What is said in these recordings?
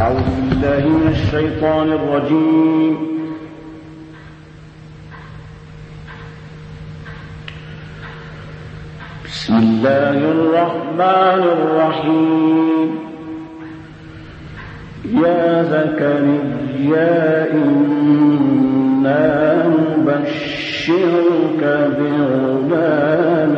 أعوذ بالله من الشيطان الرجيم. بسم الله الرحمن الرحيم. يا زكريا إنا نبشرك بغلام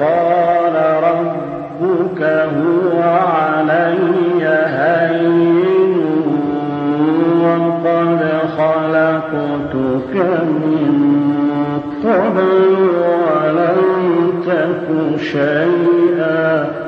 قال ربك هو علي هين وقد خلقتك من قبل ولم تك شيئا.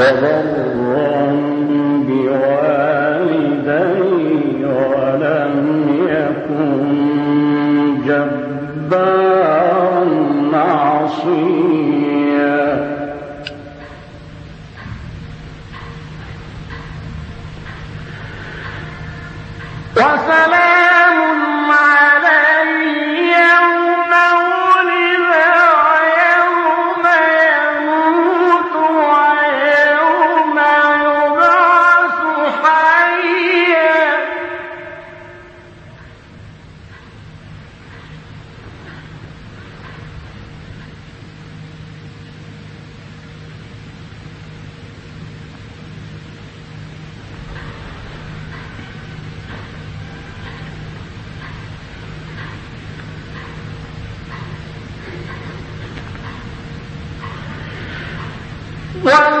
بوالدي Well,